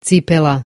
cipela.